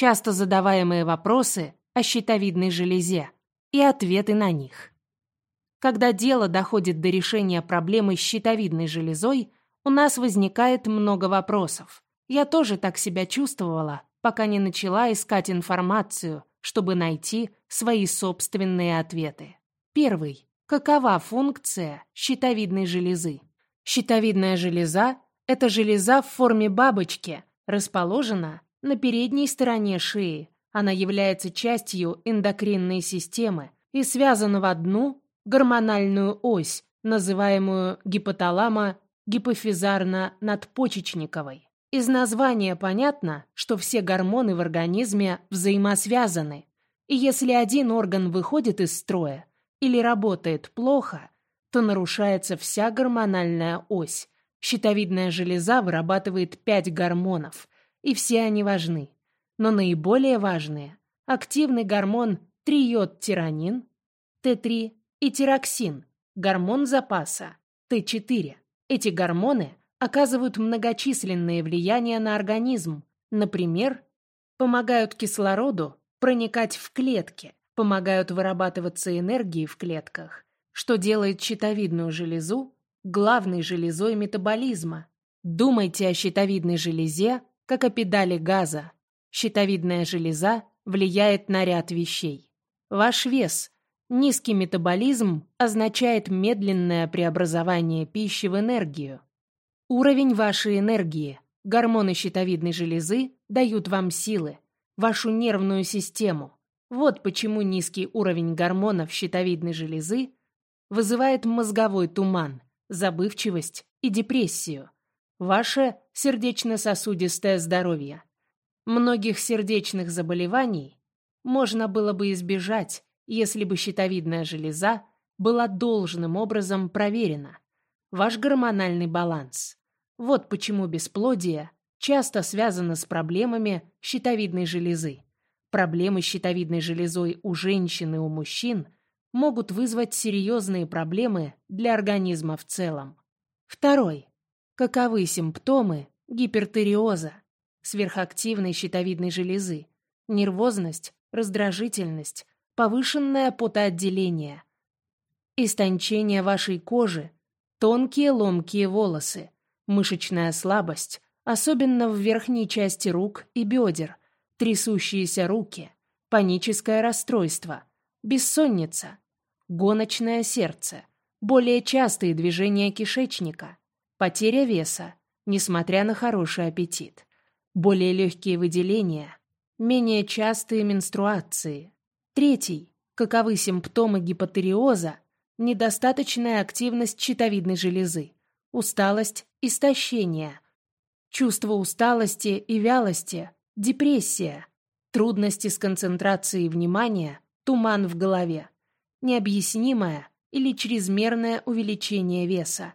часто задаваемые вопросы о щитовидной железе и ответы на них. Когда дело доходит до решения проблемы с щитовидной железой, у нас возникает много вопросов. Я тоже так себя чувствовала, пока не начала искать информацию, чтобы найти свои собственные ответы. Первый. Какова функция щитовидной железы? Щитовидная железа – это железа в форме бабочки, расположена на передней стороне шеи. Она является частью эндокринной системы и связана в одну гормональную ось, называемую гипоталамо-гипофизарно-надпочечниковой. Из названия понятно, что все гормоны в организме взаимосвязаны, и если один орган выходит из строя или работает плохо, то нарушается вся гормональная ось. Щитовидная железа вырабатывает пять гормонов, и все они важны. Но наиболее важные – активный гормон триодтиранин, Т3 и тироксин, гормон запаса, Т4. Эти гормоны оказывают многочисленные влияния на организм, например, помогают кислороду проникать в клетки, помогают вырабатываться энергии в клетках, что делает щитовидную железу главной железой метаболизма. Думайте о щитовидной железе как о педали газа. Щитовидная железа влияет на ряд вещей. Ваш вес. Низкий метаболизм означает медленное преобразование пищи в энергию. Уровень вашей энергии. Гормоны щитовидной железы дают вам силы, вашу нервную систему. Вот почему низкий уровень гормонов щитовидной железы вызывает мозговой туман, забывчивость и депрессию. Ваше сердечно-сосудистое здоровье. Многих сердечных заболеваний можно было бы избежать, если бы щитовидная железа была должным образом проверена. Ваш гормональный баланс. Вот почему бесплодие часто связано с проблемами щитовидной железы. Проблемы с щитовидной железой у женщин и у мужчин могут вызвать серьезные проблемы для организма в целом. Второй. Каковы симптомы гипертериоза, сверхактивной щитовидной железы, нервозность, раздражительность, повышенное потоотделение, истончение вашей кожи, тонкие ломкие волосы, мышечная слабость, особенно в верхней части рук и бедер, трясущиеся руки, паническое расстройство, бессонница, гоночное сердце, более частые движения кишечника, потеря веса, несмотря на хороший аппетит, более легкие выделения, менее частые менструации. Третий. Каковы симптомы гипотериоза? Недостаточная активность щитовидной железы, усталость, истощение, чувство усталости и вялости, депрессия, трудности с концентрацией внимания, туман в голове, необъяснимое или чрезмерное увеличение веса,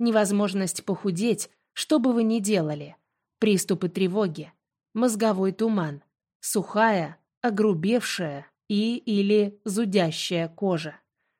невозможность похудеть, что бы вы ни делали, приступы тревоги, мозговой туман, сухая, огрубевшая и или зудящая кожа,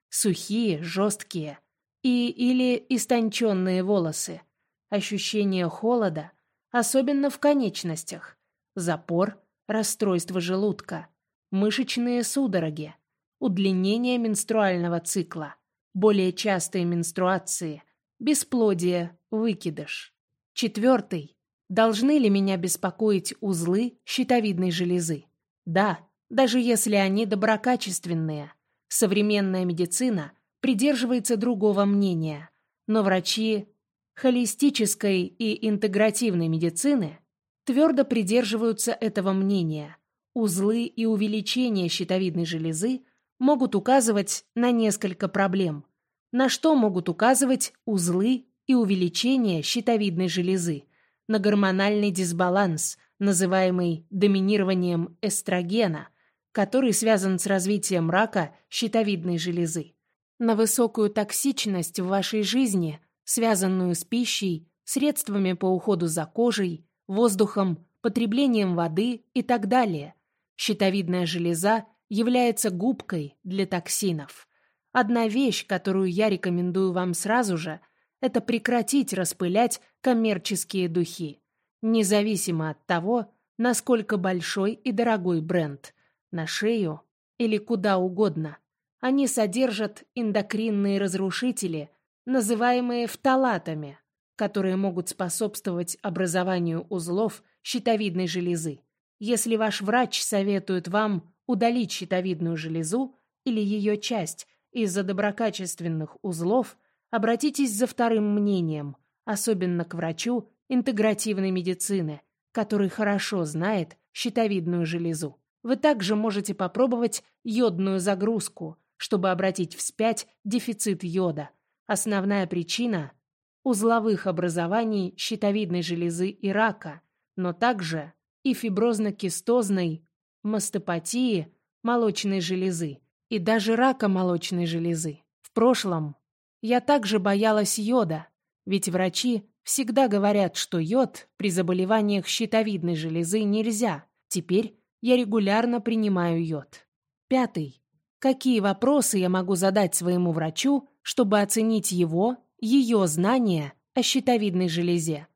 сухие, жесткие, и или истонченные волосы, ощущение холода, особенно в конечностях, запор, расстройство желудка, мышечные судороги, удлинение менструального цикла, более частые менструации, бесплодие, выкидыш. Четвертый. Должны ли меня беспокоить узлы щитовидной железы? Да, даже если они доброкачественные. Современная медицина – придерживается другого мнения, но врачи холистической и интегративной медицины твердо придерживаются этого мнения. Узлы и увеличение щитовидной железы могут указывать на несколько проблем. На что могут указывать узлы и увеличение щитовидной железы? На гормональный дисбаланс, называемый доминированием эстрогена, который связан с развитием рака щитовидной железы на высокую токсичность в вашей жизни, связанную с пищей, средствами по уходу за кожей, воздухом, потреблением воды и так далее. Щитовидная железа является губкой для токсинов. Одна вещь, которую я рекомендую вам сразу же, это прекратить распылять коммерческие духи, независимо от того, насколько большой и дорогой бренд, на шею или куда угодно. Они содержат эндокринные разрушители, называемые фталатами, которые могут способствовать образованию узлов щитовидной железы. Если ваш врач советует вам удалить щитовидную железу или ее часть из-за доброкачественных узлов, обратитесь за вторым мнением, особенно к врачу интегративной медицины, который хорошо знает щитовидную железу. Вы также можете попробовать йодную загрузку, чтобы обратить вспять дефицит йода. Основная причина – узловых образований щитовидной железы и рака, но также и фиброзно-кистозной мастопатии молочной железы и даже рака молочной железы. В прошлом я также боялась йода, ведь врачи всегда говорят, что йод при заболеваниях щитовидной железы нельзя. Теперь я регулярно принимаю йод. Пятый. Какие вопросы я могу задать своему врачу, чтобы оценить его, ее знания о щитовидной железе?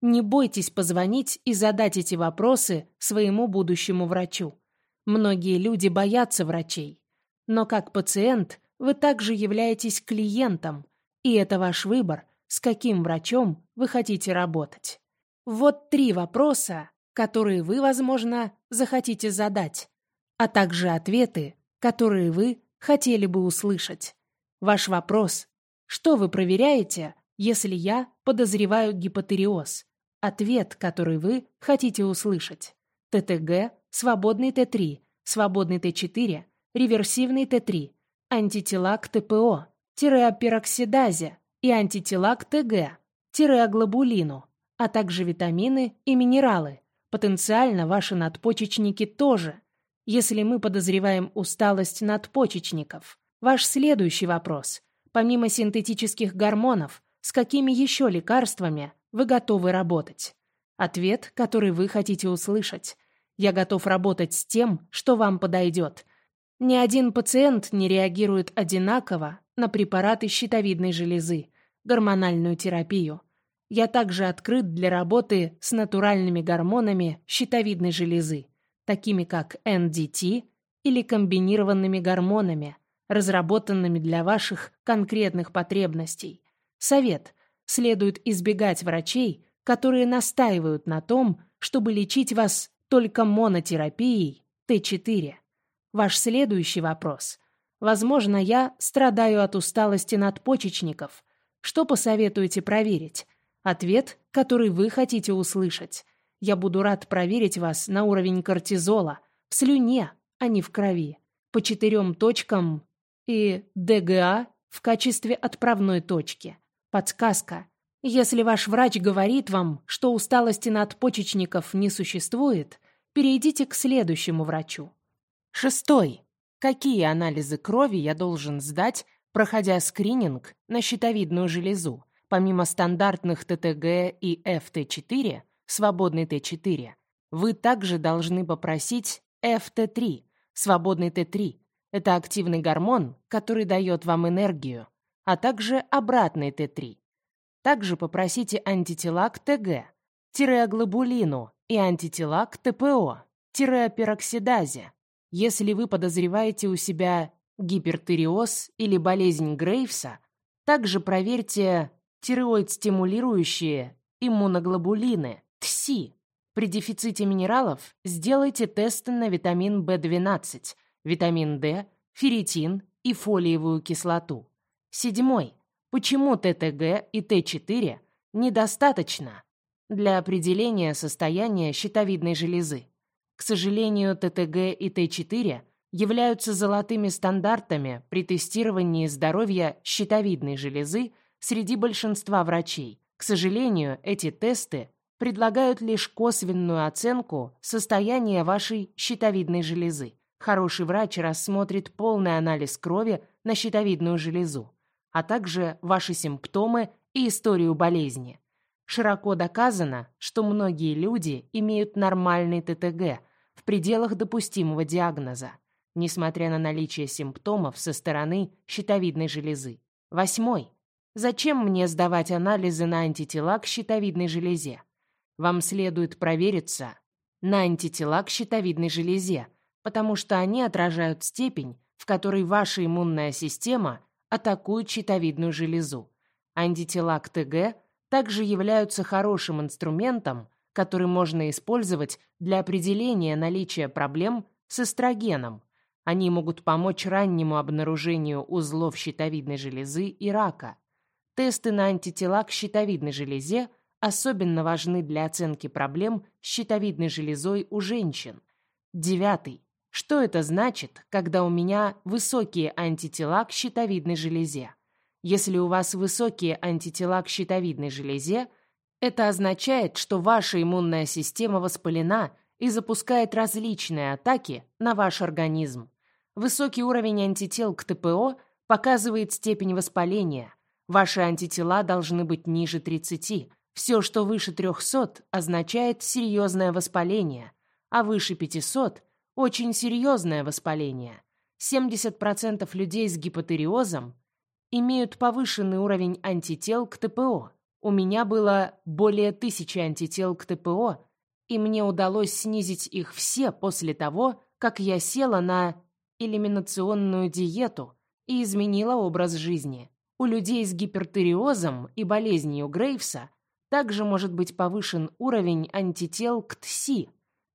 Не бойтесь позвонить и задать эти вопросы своему будущему врачу. Многие люди боятся врачей. Но как пациент вы также являетесь клиентом, и это ваш выбор, с каким врачом вы хотите работать. Вот три вопроса, которые вы, возможно, захотите задать, а также ответы, которые вы хотели бы услышать. Ваш вопрос – что вы проверяете, если я подозреваю гипотериоз? Ответ, который вы хотите услышать. ТТГ, свободный Т3, свободный Т4, реверсивный Т3, антитела к ТПО, тиреопероксидазе и антитела к ТГ, тиреоглобулину, а также витамины и минералы. Потенциально ваши надпочечники тоже, если мы подозреваем усталость надпочечников. Ваш следующий вопрос. Помимо синтетических гормонов, с какими еще лекарствами вы готовы работать? Ответ, который вы хотите услышать. Я готов работать с тем, что вам подойдет. Ни один пациент не реагирует одинаково на препараты щитовидной железы, гормональную терапию. Я также открыт для работы с натуральными гормонами щитовидной железы, такими как NDT или комбинированными гормонами, разработанными для ваших конкретных потребностей. Совет. Следует избегать врачей, которые настаивают на том, чтобы лечить вас только монотерапией Т4. Ваш следующий вопрос. Возможно, я страдаю от усталости надпочечников. Что посоветуете проверить? Ответ, который вы хотите услышать. Я буду рад проверить вас на уровень кортизола в слюне, а не в крови, по четырем точкам и ДГА в качестве отправной точки. Подсказка. Если ваш врач говорит вам, что усталости надпочечников не существует, перейдите к следующему врачу. Шестой. Какие анализы крови я должен сдать, проходя скрининг на щитовидную железу? Помимо стандартных ТТГ и ФТ4, свободный Т4, вы также должны попросить ФТ3, свободный Т3. Это активный гормон, который дает вам энергию, а также обратный Т3. Также попросите антитела к ТГ, тиреоглобулину и антитела к ТПО, тиреопероксидазе. Если вы подозреваете у себя гипертиреоз или болезнь Грейвса, также проверьте тиреоид-стимулирующие иммуноглобулины, ТСИ. При дефиците минералов сделайте тесты на витамин В12, витамин D, ферритин и фолиевую кислоту. Седьмой. Почему ТТГ и Т4 недостаточно для определения состояния щитовидной железы? К сожалению, ТТГ и Т4 являются золотыми стандартами при тестировании здоровья щитовидной железы – среди большинства врачей. К сожалению, эти тесты предлагают лишь косвенную оценку состояния вашей щитовидной железы. Хороший врач рассмотрит полный анализ крови на щитовидную железу, а также ваши симптомы и историю болезни. Широко доказано, что многие люди имеют нормальный ТТГ пределах допустимого диагноза, несмотря на наличие симптомов со стороны щитовидной железы. Восьмой. Зачем мне сдавать анализы на антитела к щитовидной железе? Вам следует провериться на антитела к щитовидной железе, потому что они отражают степень, в которой ваша иммунная система атакует щитовидную железу. Антитела к ТГ также являются хорошим инструментом, который можно использовать для определения наличия проблем с эстрогеном. Они могут помочь раннему обнаружению узлов щитовидной железы и рака. Тесты на антитела к щитовидной железе особенно важны для оценки проблем с щитовидной железой у женщин. Девятый. Что это значит, когда у меня высокие антитела к щитовидной железе? Если у вас высокие антитела к щитовидной железе, это означает, что ваша иммунная система воспалена и запускает различные атаки на ваш организм. Высокий уровень антител к ТПО показывает степень воспаления. Ваши антитела должны быть ниже 30, все, что выше 300, означает серьезное воспаление, а выше 500 – очень серьезное воспаление. 70% людей с гипотериозом имеют повышенный уровень антител к ТПО. У меня было более тысячи антител к ТПО, и мне удалось снизить их все после того, как я села на элиминационную диету и изменила образ жизни. У людей с гипертериозом и болезнью Грейвса также может быть повышен уровень антител к ТСИ,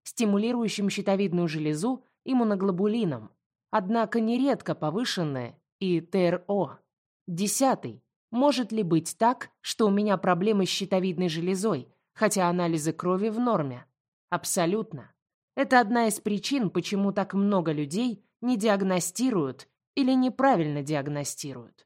стимулирующим щитовидную железу иммуноглобулином, однако нередко повышенное и ТРО. Десятый. Может ли быть так, что у меня проблемы с щитовидной железой, хотя анализы крови в норме? Абсолютно. Это одна из причин, почему так много людей не диагностируют или неправильно диагностируют.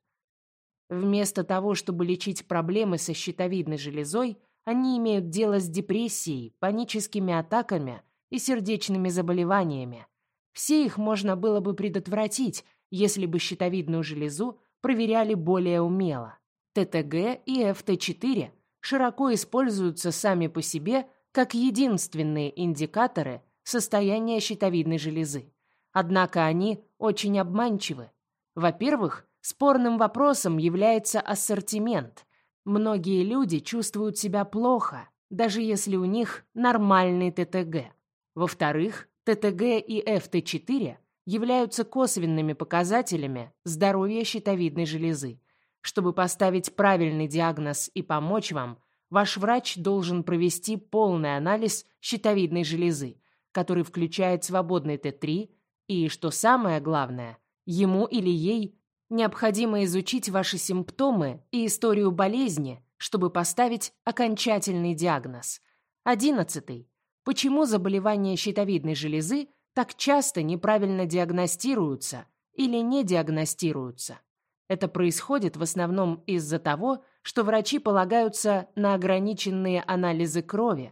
Вместо того, чтобы лечить проблемы со щитовидной железой, они имеют дело с депрессией, паническими атаками и сердечными заболеваниями. Все их можно было бы предотвратить, если бы щитовидную железу проверяли более умело. ТТГ и ФТ4 широко используются сами по себе как единственные индикаторы состояния щитовидной железы. Однако они очень обманчивы. Во-первых, Спорным вопросом является ассортимент. Многие люди чувствуют себя плохо, даже если у них нормальный ТТГ. Во-вторых, ТТГ и ФТ4 являются косвенными показателями здоровья щитовидной железы. Чтобы поставить правильный диагноз и помочь вам, ваш врач должен провести полный анализ щитовидной железы, который включает свободный Т3 и, что самое главное, ему или ей Необходимо изучить ваши симптомы и историю болезни, чтобы поставить окончательный диагноз. Одиннадцатый. Почему заболевания щитовидной железы так часто неправильно диагностируются или не диагностируются? Это происходит в основном из-за того, что врачи полагаются на ограниченные анализы крови,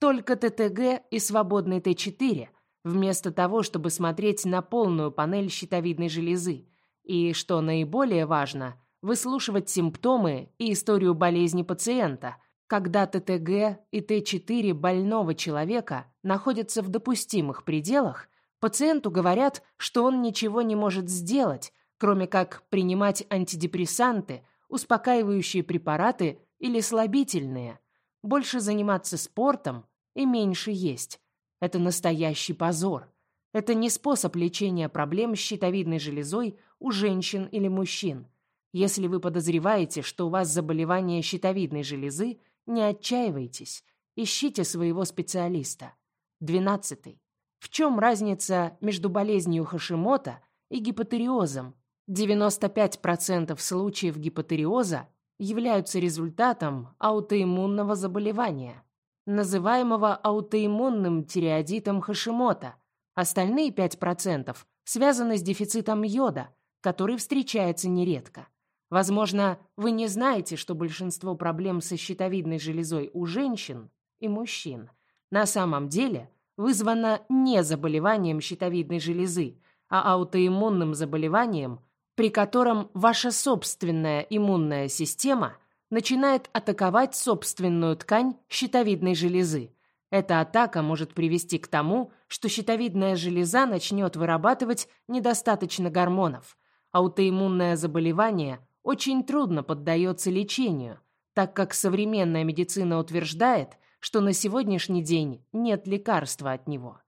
только ТТГ и свободный Т4, вместо того, чтобы смотреть на полную панель щитовидной железы – и, что наиболее важно, выслушивать симптомы и историю болезни пациента, когда ТТГ и Т4 больного человека находятся в допустимых пределах, пациенту говорят, что он ничего не может сделать, кроме как принимать антидепрессанты, успокаивающие препараты или слабительные, больше заниматься спортом и меньше есть. Это настоящий позор. Это не способ лечения проблем с щитовидной железой у женщин или мужчин. Если вы подозреваете, что у вас заболевание щитовидной железы, не отчаивайтесь, ищите своего специалиста. 12. В чем разница между болезнью Хашимота и гипотериозом? 95% случаев гипотериоза являются результатом аутоиммунного заболевания, называемого аутоиммунным тиреодитом Хашимота. Остальные 5% связаны с дефицитом йода, который встречается нередко. Возможно, вы не знаете, что большинство проблем со щитовидной железой у женщин и мужчин на самом деле вызвано не заболеванием щитовидной железы, а аутоиммунным заболеванием, при котором ваша собственная иммунная система начинает атаковать собственную ткань щитовидной железы. Эта атака может привести к тому, что щитовидная железа начнет вырабатывать недостаточно гормонов – Аутоиммунное заболевание очень трудно поддается лечению, так как современная медицина утверждает, что на сегодняшний день нет лекарства от него.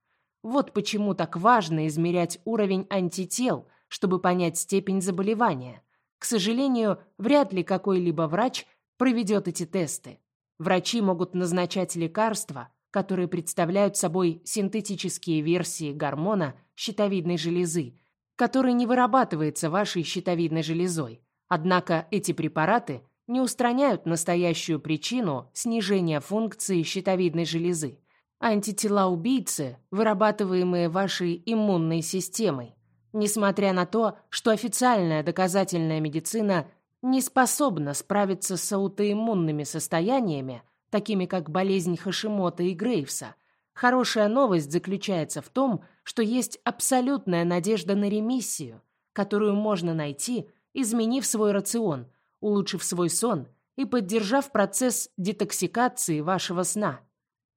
Вот почему так важно измерять уровень антител, чтобы понять степень заболевания. К сожалению, вряд ли какой-либо врач проведет эти тесты. Врачи могут назначать лекарства, которые представляют собой синтетические версии гормона щитовидной железы, который не вырабатывается вашей щитовидной железой. Однако эти препараты не устраняют настоящую причину снижения функции щитовидной железы. Антитела-убийцы, вырабатываемые вашей иммунной системой. Несмотря на то, что официальная доказательная медицина не способна справиться с аутоиммунными состояниями, такими как болезнь Хашимота и Грейвса, хорошая новость заключается в том, что есть абсолютная надежда на ремиссию, которую можно найти, изменив свой рацион, улучшив свой сон и поддержав процесс детоксикации вашего сна.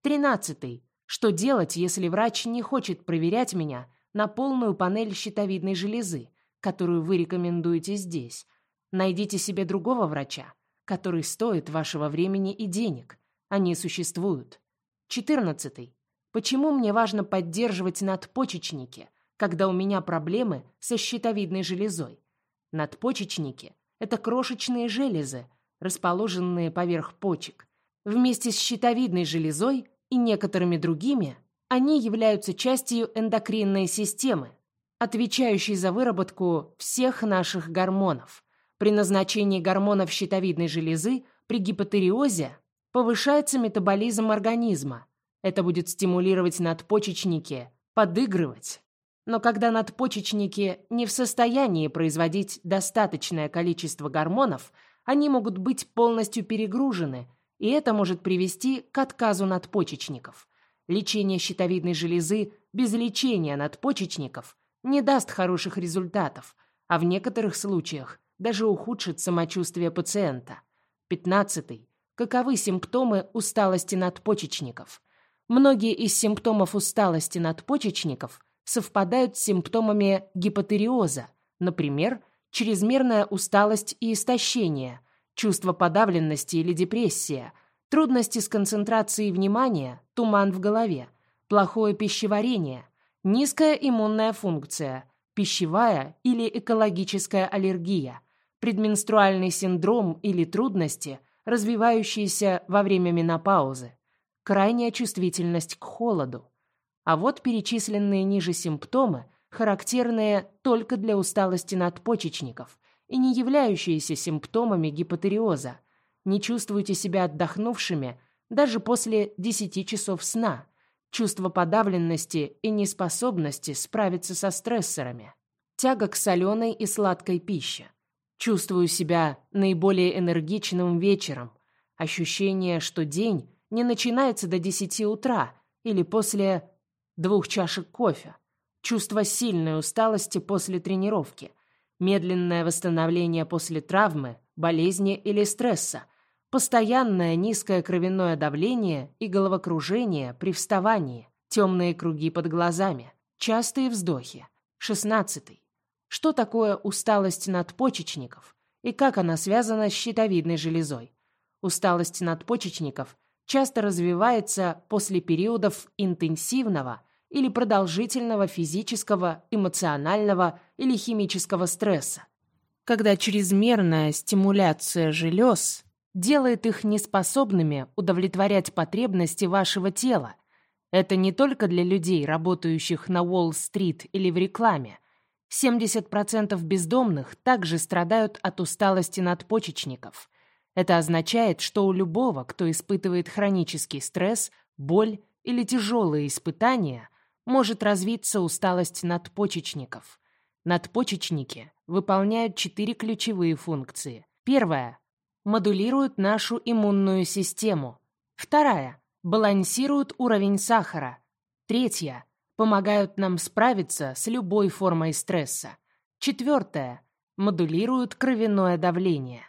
Тринадцатый. Что делать, если врач не хочет проверять меня на полную панель щитовидной железы, которую вы рекомендуете здесь? Найдите себе другого врача, который стоит вашего времени и денег. Они существуют. Четырнадцатый. Почему мне важно поддерживать надпочечники, когда у меня проблемы со щитовидной железой? Надпочечники – это крошечные железы, расположенные поверх почек. Вместе с щитовидной железой и некоторыми другими они являются частью эндокринной системы, отвечающей за выработку всех наших гормонов. При назначении гормонов щитовидной железы при гипотериозе повышается метаболизм организма. Это будет стимулировать надпочечники подыгрывать. Но когда надпочечники не в состоянии производить достаточное количество гормонов, они могут быть полностью перегружены, и это может привести к отказу надпочечников. Лечение щитовидной железы без лечения надпочечников не даст хороших результатов, а в некоторых случаях даже ухудшит самочувствие пациента. Пятнадцатый. Каковы симптомы усталости надпочечников? Многие из симптомов усталости надпочечников совпадают с симптомами гипотериоза, например, чрезмерная усталость и истощение, чувство подавленности или депрессия, трудности с концентрацией внимания, туман в голове, плохое пищеварение, низкая иммунная функция, пищевая или экологическая аллергия, предменструальный синдром или трудности – развивающиеся во время менопаузы, крайняя чувствительность к холоду. А вот перечисленные ниже симптомы, характерные только для усталости надпочечников и не являющиеся симптомами гипотериоза. Не чувствуете себя отдохнувшими даже после 10 часов сна, чувство подавленности и неспособности справиться со стрессорами, тяга к соленой и сладкой пище, Чувствую себя наиболее энергичным вечером. Ощущение, что день не начинается до десяти утра или после двух чашек кофе. Чувство сильной усталости после тренировки. Медленное восстановление после травмы, болезни или стресса. Постоянное низкое кровяное давление и головокружение при вставании. Темные круги под глазами. Частые вздохи. Шестнадцатый что такое усталость надпочечников и как она связана с щитовидной железой. Усталость надпочечников часто развивается после периодов интенсивного или продолжительного физического, эмоционального или химического стресса, когда чрезмерная стимуляция желез делает их неспособными удовлетворять потребности вашего тела. Это не только для людей, работающих на Уолл-стрит или в рекламе, 70% бездомных также страдают от усталости надпочечников. Это означает, что у любого, кто испытывает хронический стресс, боль или тяжелые испытания, может развиться усталость надпочечников. Надпочечники выполняют четыре ключевые функции. Первая – модулируют нашу иммунную систему. Вторая – балансируют уровень сахара. Третья – помогают нам справиться с любой формой стресса. Четвертое. Модулируют кровяное давление.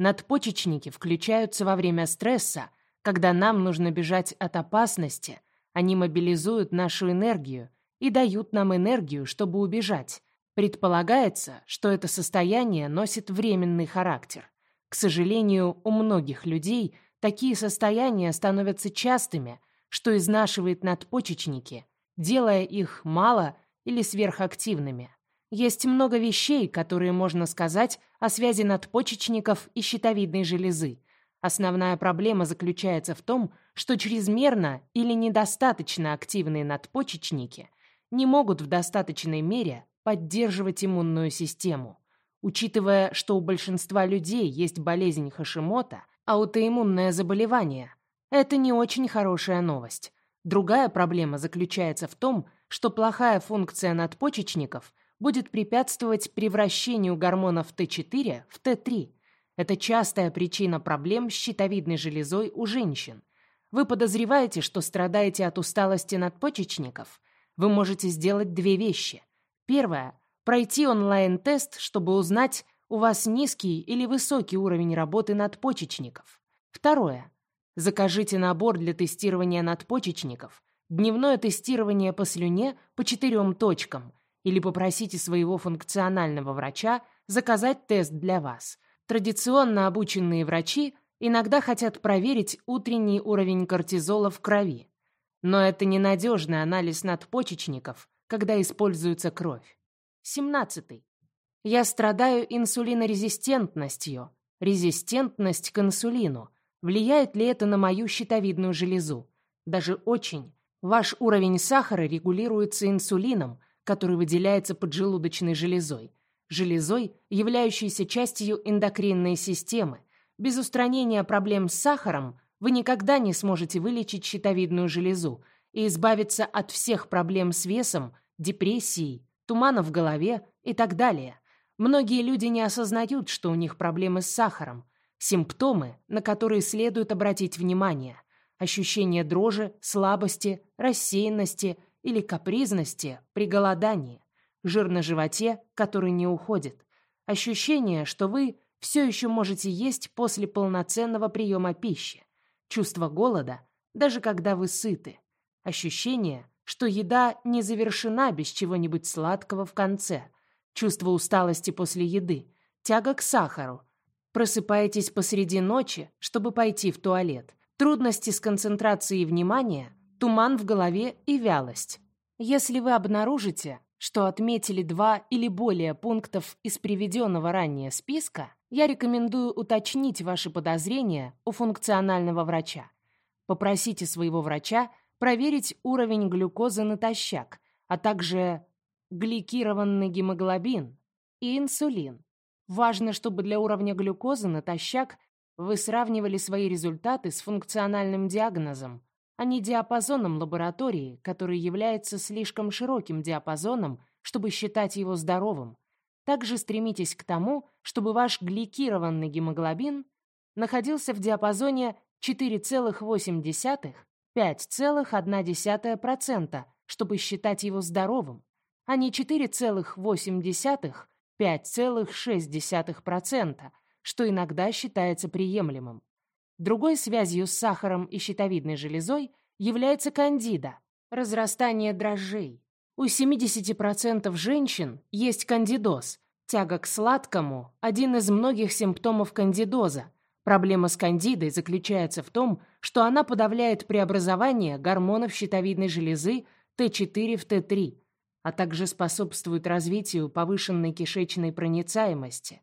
Надпочечники включаются во время стресса, когда нам нужно бежать от опасности. Они мобилизуют нашу энергию и дают нам энергию, чтобы убежать. Предполагается, что это состояние носит временный характер. К сожалению, у многих людей Такие состояния становятся частыми, что изнашивает надпочечники, делая их мало или сверхактивными. Есть много вещей, которые можно сказать о связи надпочечников и щитовидной железы. Основная проблема заключается в том, что чрезмерно или недостаточно активные надпочечники не могут в достаточной мере поддерживать иммунную систему. Учитывая, что у большинства людей есть болезнь Хашимота, аутоиммунное заболевание, это не очень хорошая новость. Другая проблема заключается в том, что плохая функция надпочечников будет препятствовать превращению гормонов Т4 в Т3. Это частая причина проблем с щитовидной железой у женщин. Вы подозреваете, что страдаете от усталости надпочечников? Вы можете сделать две вещи. Первое – пройти онлайн-тест, чтобы узнать, у вас низкий или высокий уровень работы надпочечников. Второе – закажите набор для тестирования надпочечников, дневное тестирование по слюне по четырем точкам или попросите своего функционального врача заказать тест для вас. Традиционно обученные врачи иногда хотят проверить утренний уровень кортизола в крови. Но это ненадежный анализ надпочечников, когда используется кровь. 17. Я страдаю инсулинорезистентностью. Резистентность к инсулину. Влияет ли это на мою щитовидную железу? Даже очень. Ваш уровень сахара регулируется инсулином, который выделяется поджелудочной железой. Железой, являющейся частью эндокринной системы. Без устранения проблем с сахаром вы никогда не сможете вылечить щитовидную железу и избавиться от всех проблем с весом, депрессией, тумана в голове и так далее. Многие люди не осознают, что у них проблемы с сахаром. Симптомы, на которые следует обратить внимание. Ощущение дрожи, слабости, рассеянности или капризности при голодании. Жир на животе, который не уходит. Ощущение, что вы все еще можете есть после полноценного приема пищи чувство голода, даже когда вы сыты, ощущение, что еда не завершена без чего-нибудь сладкого в конце, чувство усталости после еды, тяга к сахару. Просыпаетесь посреди ночи, чтобы пойти в туалет. Трудности с концентрацией внимания, туман в голове и вялость. Если вы обнаружите, что отметили два или более пунктов из приведенного ранее списка, я рекомендую уточнить ваши подозрения у функционального врача. Попросите своего врача проверить уровень глюкозы натощак, а также гликированный гемоглобин и инсулин. Важно, чтобы для уровня глюкозы натощак вы сравнивали свои результаты с функциональным диагнозом, а не диапазоном лаборатории, который является слишком широким диапазоном, чтобы считать его здоровым. Также стремитесь к тому, чтобы ваш гликированный гемоглобин находился в диапазоне 4,8-5,1%, чтобы считать его здоровым, а не 4,8-5,6%, что иногда считается приемлемым. Другой связью с сахаром и щитовидной железой является кандида – разрастание дрожжей. У 70% женщин есть кандидоз. Тяга к сладкому – один из многих симптомов кандидоза. Проблема с кандидой заключается в том, что она подавляет преобразование гормонов щитовидной железы Т4 в Т3, а также способствует развитию повышенной кишечной проницаемости.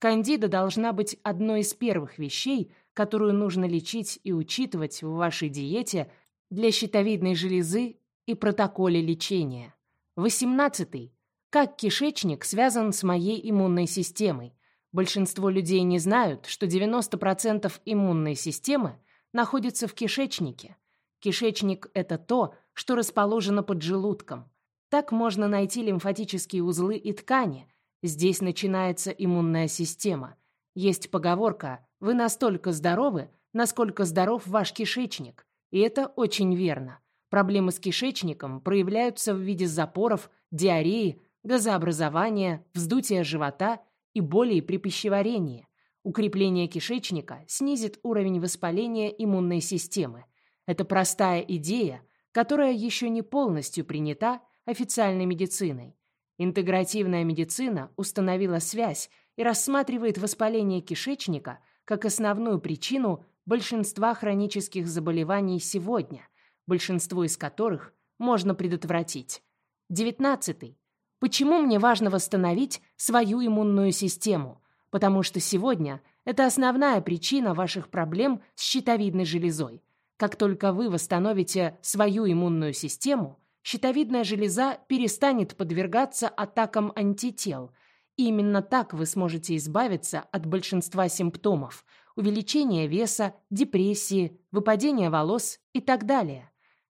Кандида должна быть одной из первых вещей, которую нужно лечить и учитывать в вашей диете для щитовидной железы и протоколе лечения. 18. Как кишечник связан с моей иммунной системой? Большинство людей не знают, что 90% иммунной системы находится в кишечнике. Кишечник – это то, что расположено под желудком. Так можно найти лимфатические узлы и ткани. Здесь начинается иммунная система. Есть поговорка «Вы настолько здоровы, насколько здоров ваш кишечник». И это очень верно. Проблемы с кишечником проявляются в виде запоров, диареи, газообразования, вздутия живота и боли при пищеварении. Укрепление кишечника снизит уровень воспаления иммунной системы. Это простая идея, которая еще не полностью принята официальной медициной. Интегративная медицина установила связь и рассматривает воспаление кишечника как основную причину большинства хронических заболеваний сегодня, большинство из которых можно предотвратить. Девятнадцатый. Почему мне важно восстановить свою иммунную систему? Потому что сегодня это основная причина ваших проблем с щитовидной железой. Как только вы восстановите свою иммунную систему, щитовидная железа перестанет подвергаться атакам антител. И именно так вы сможете избавиться от большинства симптомов – увеличения веса, депрессии, выпадения волос и так далее.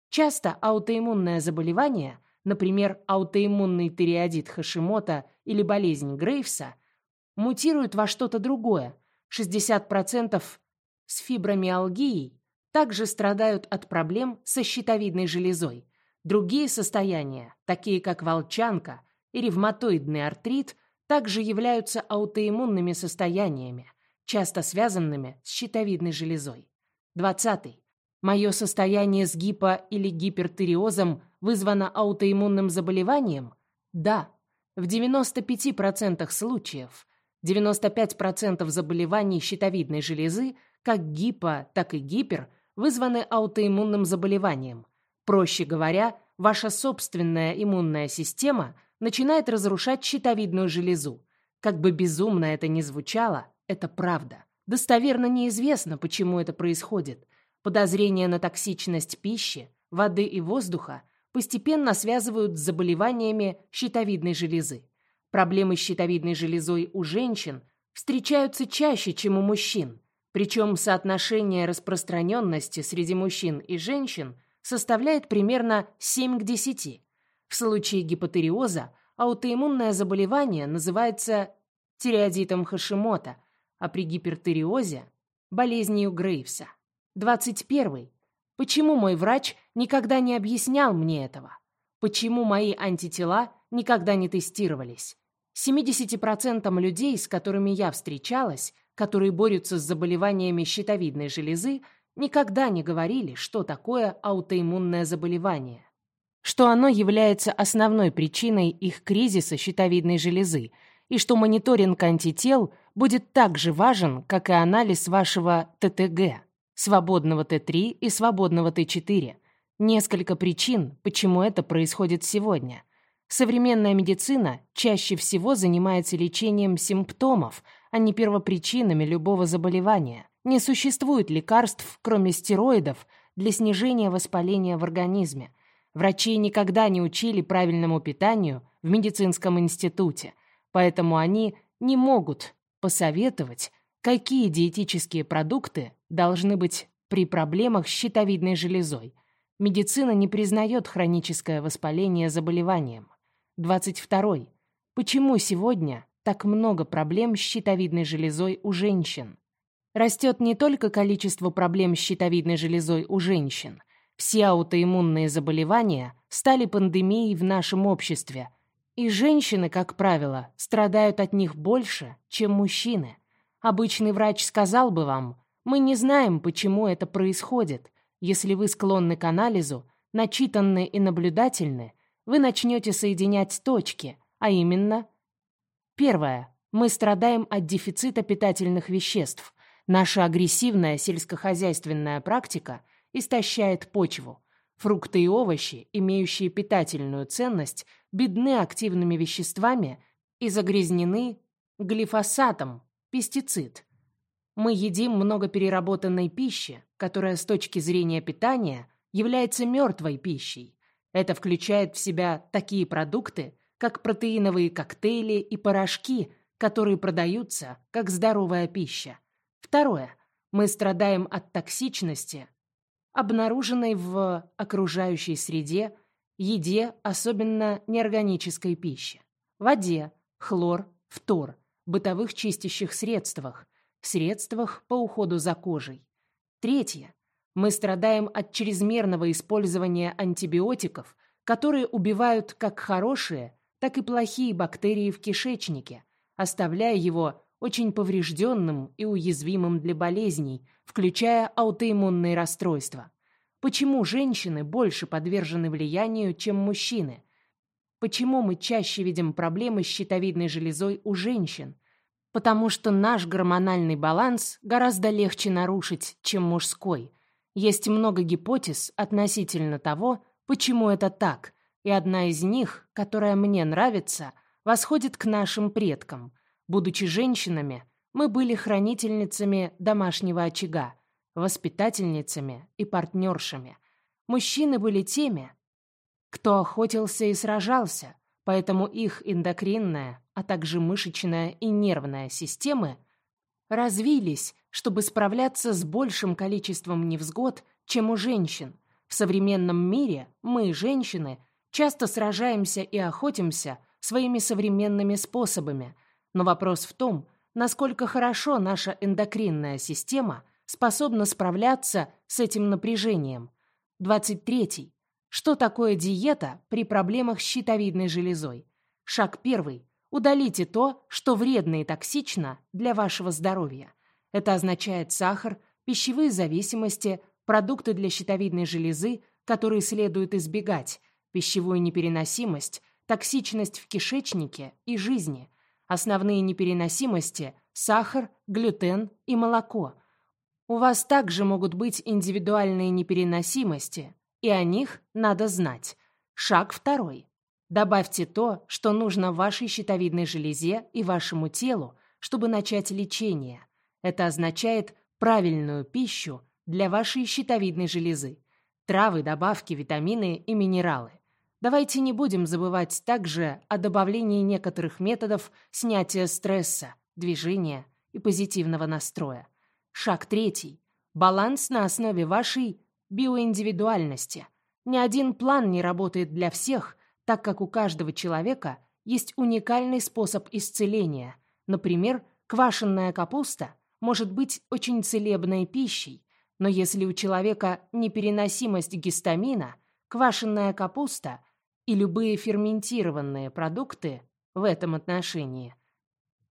Часто аутоиммунное заболевание, например, аутоиммунный тиреодит Хашимота или болезнь Грейвса, мутирует во что-то другое. 60% с фибромиалгией также страдают от проблем со щитовидной железой. Другие состояния, такие как волчанка и ревматоидный артрит, также являются аутоиммунными состояниями, часто связанными с щитовидной железой. 20. Мое состояние с гипо- или гипертиреозом вызвано аутоиммунным заболеванием? Да. В 95% случаев 95% заболеваний щитовидной железы, как гипо, так и гипер, вызваны аутоиммунным заболеванием. Проще говоря, ваша собственная иммунная система начинает разрушать щитовидную железу. Как бы безумно это ни звучало, это правда. Достоверно неизвестно, почему это происходит. Подозрения на токсичность пищи, воды и воздуха постепенно связывают с заболеваниями щитовидной железы. Проблемы с щитовидной железой у женщин встречаются чаще, чем у мужчин. Причем соотношение распространенности среди мужчин и женщин составляет примерно 7 к 10. В случае гипотериоза аутоиммунное заболевание называется тиреодитом Хашимота, а при гипертериозе – болезнью Грейвса. 21. Почему мой врач никогда не объяснял мне этого? Почему мои антитела никогда не тестировались? 70% людей, с которыми я встречалась, которые борются с заболеваниями щитовидной железы, никогда не говорили, что такое аутоиммунное заболевание, что оно является основной причиной их кризиса щитовидной железы и что мониторинг антител будет так же важен, как и анализ вашего ТТГ, свободного Т3 и свободного Т4. Несколько причин, почему это происходит сегодня. Современная медицина чаще всего занимается лечением симптомов, а не первопричинами любого заболевания. Не существует лекарств, кроме стероидов, для снижения воспаления в организме. Врачей никогда не учили правильному питанию в медицинском институте, поэтому они не могут посоветовать, какие диетические продукты должны быть при проблемах с щитовидной железой. Медицина не признает хроническое воспаление заболеванием. 22. Почему сегодня так много проблем с щитовидной железой у женщин? Растет не только количество проблем с щитовидной железой у женщин. Все аутоиммунные заболевания стали пандемией в нашем обществе. И женщины, как правило, страдают от них больше, чем мужчины. Обычный врач сказал бы вам, мы не знаем, почему это происходит. Если вы склонны к анализу, начитанны и наблюдательны, вы начнете соединять точки, а именно... Первое. Мы страдаем от дефицита питательных веществ. Наша агрессивная сельскохозяйственная практика истощает почву. Фрукты и овощи, имеющие питательную ценность, бедны активными веществами и загрязнены глифосатом, пестицид. Мы едим много переработанной пищи, которая с точки зрения питания является мертвой пищей. Это включает в себя такие продукты, как протеиновые коктейли и порошки, которые продаются как здоровая пища. Второе. Мы страдаем от токсичности, обнаруженной в окружающей среде, еде, особенно неорганической пище, воде, хлор, фтор, бытовых чистящих средствах, средствах по уходу за кожей. Третье. Мы страдаем от чрезмерного использования антибиотиков, которые убивают как хорошие, так и плохие бактерии в кишечнике, оставляя его очень поврежденным и уязвимым для болезней, включая аутоиммунные расстройства. Почему женщины больше подвержены влиянию, чем мужчины? Почему мы чаще видим проблемы с щитовидной железой у женщин? потому что наш гормональный баланс гораздо легче нарушить, чем мужской. Есть много гипотез относительно того, почему это так, и одна из них, которая мне нравится, восходит к нашим предкам. Будучи женщинами, мы были хранительницами домашнего очага, воспитательницами и партнершами. Мужчины были теми, кто охотился и сражался, поэтому их эндокринная, а также мышечная и нервная системы развились, чтобы справляться с большим количеством невзгод, чем у женщин. В современном мире мы, женщины, часто сражаемся и охотимся своими современными способами, но вопрос в том, насколько хорошо наша эндокринная система способна справляться с этим напряжением. 23. Что такое диета при проблемах с щитовидной железой? Шаг первый. Удалите то, что вредно и токсично для вашего здоровья. Это означает сахар, пищевые зависимости, продукты для щитовидной железы, которые следует избегать, пищевую непереносимость, токсичность в кишечнике и жизни. Основные непереносимости – сахар, глютен и молоко. У вас также могут быть индивидуальные непереносимости, и о них надо знать. Шаг второй. Добавьте то, что нужно вашей щитовидной железе и вашему телу, чтобы начать лечение. Это означает правильную пищу для вашей щитовидной железы. Травы, добавки, витамины и минералы. Давайте не будем забывать также о добавлении некоторых методов снятия стресса, движения и позитивного настроя. Шаг третий. Баланс на основе вашей биоиндивидуальности. Ни один план не работает для всех, так как у каждого человека есть уникальный способ исцеления. Например, квашеная капуста может быть очень целебной пищей, но если у человека непереносимость гистамина, квашеная капуста и любые ферментированные продукты в этом отношении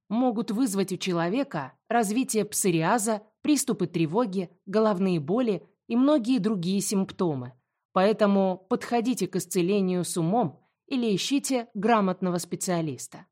могут вызвать у человека развитие псориаза, приступы тревоги, головные боли и многие другие симптомы. Поэтому подходите к исцелению с умом или ищите грамотного специалиста.